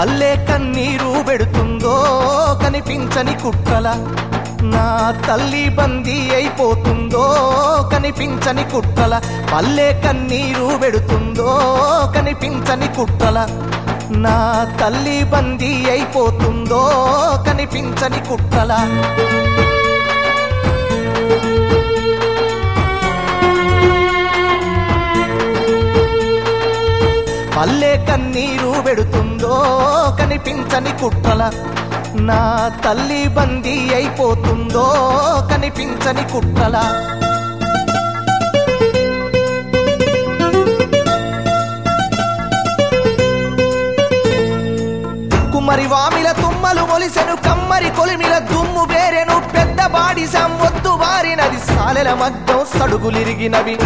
పల్లె కన్నీరు పెడుతుందో కనిపించని కుట్రల నా తల్లి బందీ అయిపోతుందో కనిపించని కుట్రల పల్లె కన్నీరు పెడుతుందో కనిపించని కుట్రల నా తల్లి బందీ అయిపోతుందో కనిపించని కుట్రల. అల్లే కన్నీరు పెడుతుందో కనిపించని కుట్రల నా తల్లి బందీ అయిపోతుందో కనిపించని కుట్రల. కుమ్మరి వామిల తుమ్మలు మొలిసెను కమ్మరి కొలిమిల దుమ్ము వేరెను పెద్ద బాడిసం వద్దు వారినది సాలెల మగ్గం సడుగులిరిగినవి.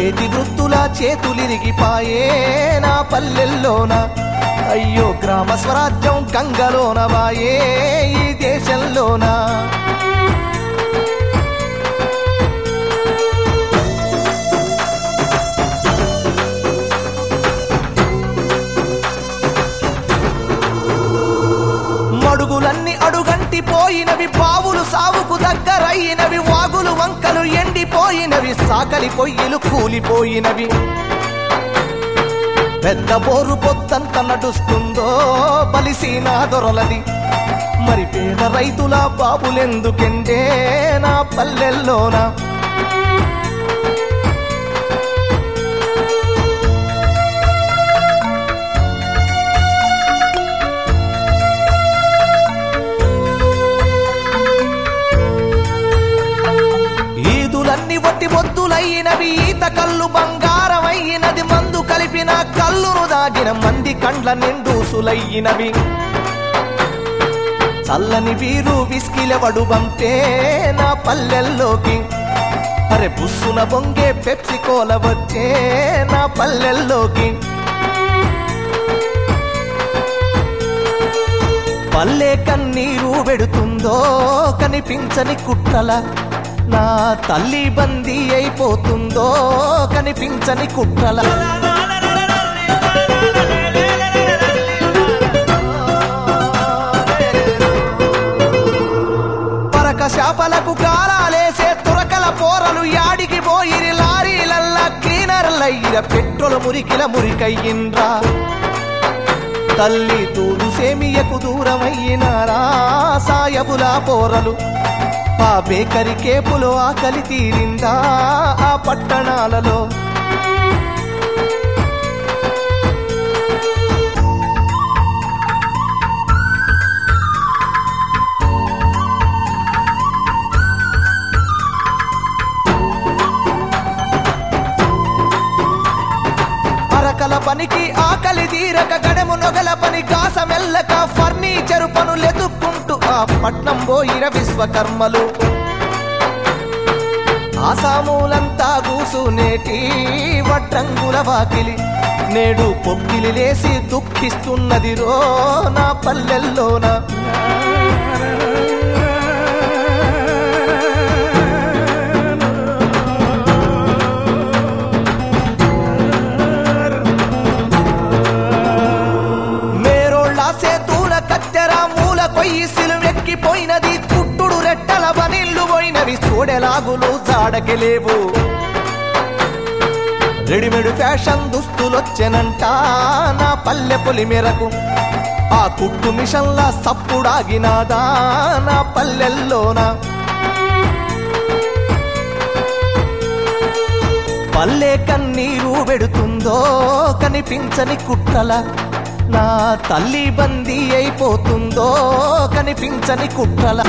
చేతి వృత్తుల చేతులిరిగిపాయే నా పల్లెల్లోన. అయ్యో గ్రామ స్వరాజ్యం కంగలోన వాయే ఈ దేశంలోన. మడుగులన్నీ అడుగంటి పోయినవి బావులు సావుకు దగ్గరైనవి వాగులు వంకలు ఎండిపోయినవి సాకలి పొయ్యిలు కూలిపోయినవి. పెద్ద బోరు పొద్దంత నడుస్తుందో బలిసిన దొరలది. మరి పేద రైతుల బాబులెందుకెండే నా పల్లెల్లోనా? మందు కల్లును దాగిన మంది కండ్ల నిండు సులయ్యినవి. చల్లని వీరు విస్కిలవడు బంపే నా పల్లెల్లోకి. అరే బుస్సున బొంగే పెప్సి కోల వచ్చే నా పల్లెల్లోకి. పల్లె కన్నీరు పెడుతుందో కనిపించని కుట్రల నా తల్లి బందీ అయిపోతుందో కనిపించని కుట్రల. పరక శాపలకు కాలాలేసే తురకల పోరలు యాడికి పోయిరి లారీలల్ల క్లీనర్లయ్యిర పెట్రోల్ మురికిల మురికయ్యిండ్రా. తల్లి తూడు సేమియకు దూరమయ్యినారా సాయబులా పోరలు. ఆ బేకరి కేపులో ఆకలి తీరిందా ఆ పట్టణాలలో? పట్నం పోయిర విశ్వకర్మలు. ఆసామూలంతా కూసునేటి వడ్రంగుల వాకిలి. నేడు పొక్కిలి లేసి దుఃఖిస్తున్నది రో నా పల్లెల్లోనా. తోడెలాగులు చూడెలాగులు జాడకి లేవు. రెడీమేడ్ ఫ్యాషన్ దుస్తులొచ్చెనంట నా పల్లె పొలి మేరకు. ఆ కుట్టు మిషన్లా సప్పుడాగినాదా నా పల్లెల్లోనా. పల్లె కన్నీరు పెడుతుందో కనిపించని కుట్రల. నా తల్లి బందీ అయిపోతుందో కనిపించని కుట్రల.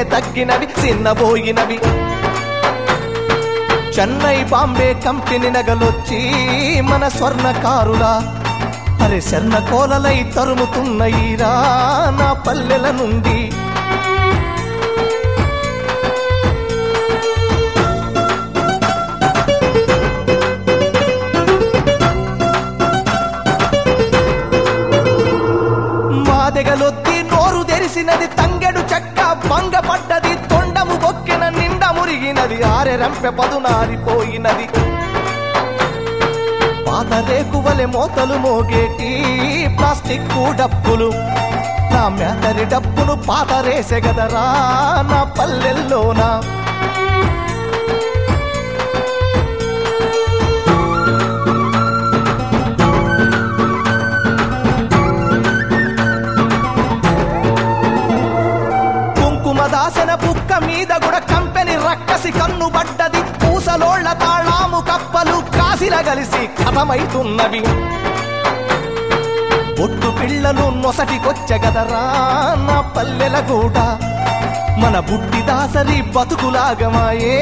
వీధులు తగ్గినవి చిన్నబోయినవి చెన్నై బాంబే కంపెనీ నగలొచ్చి మన స్వర్ణకారుల అరే శర్ణ కోలలై తరుముతున్నయిరా నా పల్లెల నుండి. తెలిసినది తంగెడు చెక్క భంగపడ్డది తొండము బొక్కిన నిండ మురిగినది ఆరెరంపె పదునారిపోయినది పాత రేకువలె మోతలు మోగేటి ప్లాస్టిక్ డప్పులు. నా మేతరి డప్పును పాత రేసెగదరా నా పల్లెల్లోనా? కప్పలు కలిసి కథమైతున్నవి. ఒట్టు పిల్లలు నొసటికొచ్చగదరా నా పల్లెల గూడ మన బుట్టి దాసరి బతుకులాగమాయే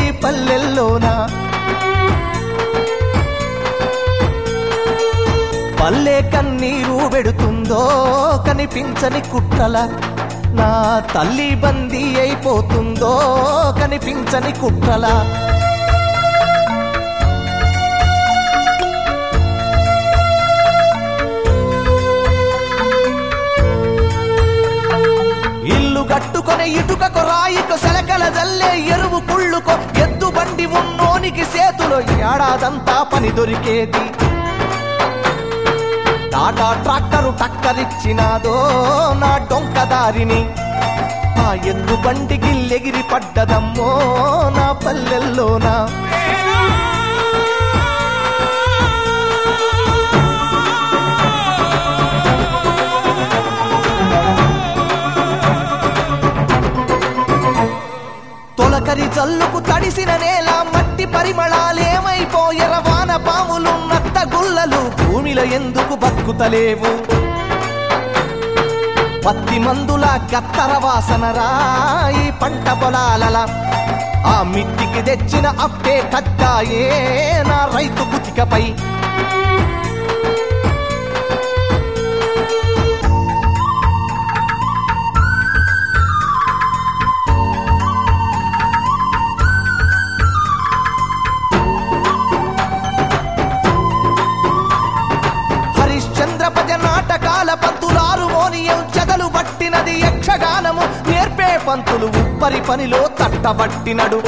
ఈ పల్లెల్లోనా. పల్లె కన్నీరు పెడుతుందో కనిపించని కుట్రల. నా తల్లి బందీ అయిపోతుందో కనిపించని కుట్రల. కట్టుకొని ఇటుకకు రాయికు సెలకల జల్లే ఎరువు కుళ్ళుకో. ఎద్దు బండి ఉన్నోనికి సేతులో ఏడాదంతా పని దొరికేది. టాటా ట్రాక్టరు టక్కరిచ్చినాదో నా డొంక దారిని. ఆ ఎద్దు బండికి లెగిరి పడ్డదమ్మో నా పల్లెల్లోనా? జల్లుకు తడిసిన నేల మట్టి పరిమళాలేమైపోయర వాన పాములు నత్త గుల్లలు భూమిలో ఎందుకు బతుకుతలేవు పత్తి మందుల కత్తర వాసనరా ఈ పంట పొలాలల. ఆ మిత్తికి తెచ్చిన అప్పే కట్టాయే నా రైతు కుతికపై. పంతులు ఉప్పరి పనిలో తట్టబట్టినడు.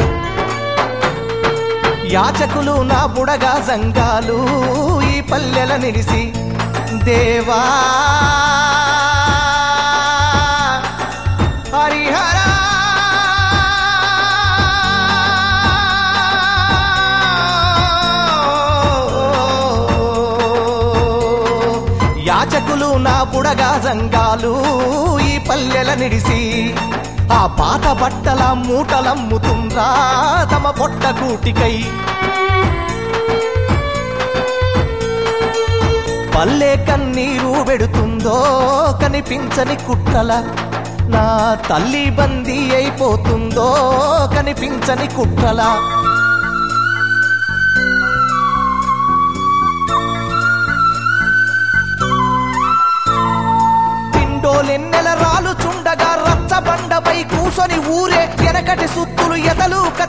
యాచకులు నా బుడగా సంఘాలు ఈ పల్లెల నిలిసి దేవా యాచకులు నా బుడగా సంఘాలు ఈ పల్లెల నిడిసి ఆ పాత బట్టల మూటలమ్ముతుండ్రా తమ పొట్ట కూటికై. పల్లె కన్నీరు పెడుతుందో కనిపించని కుట్టల నా తల్లి బందీ అయిపోతుందో కనిపించని కుట్టల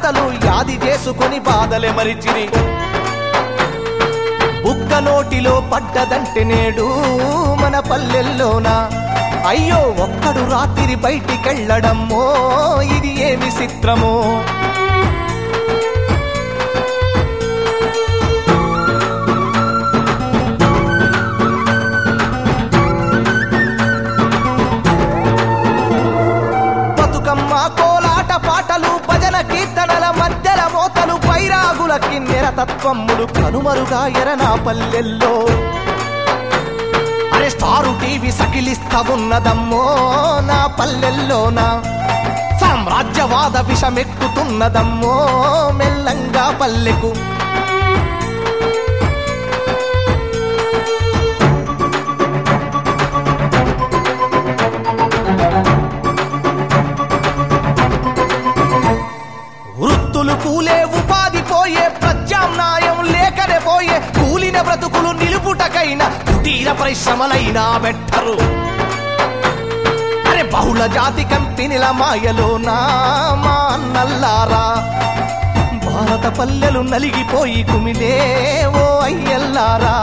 ఎదలు యాది చేసుకొని బాధలే మరిచిరి. బుక్క నోటిలో పడ్డదంటే నేడు మన పల్లెల్లోనా? అయ్యో ఒక్కడు రాత్రి బయటికెళ్ళడమ్మో ఇది ఏమి చిత్రమో? కిన్నెర తత్వమ్ములు కనుమరుగా ఎరనా పల్లెల్లో. అరే స్టారు టీవీ సకిలిస్తా ఉన్నదమ్మో నా పల్లెల్లోనా? సామ్రాజ్యవాద విషమెక్కుతున్నదమ్మో మెల్లంగా పల్లెకు. తీర పరిశ్రమలైనా పెట్టరు అరే బహుళ జాతి కంపెనీల మాయలో నా మా అన్నల్లారా భారత పల్లెలు నలిగిపోయి కుమిలే ఓ అయ్యల్లారా.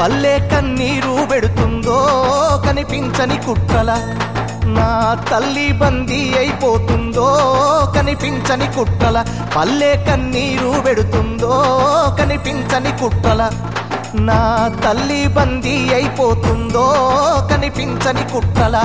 పల్లె కన్నీరు పెడుతుందో కనిపించని కుట్రల నా తల్లి బందీ అయిపోతుందో కనిపించని కుట్టల పల్లె కన్నీరు పెడుతుందో కనిపించని కుట్టల నా తల్లి బందీ అయిపోతుందో కనిపించని కుట్రల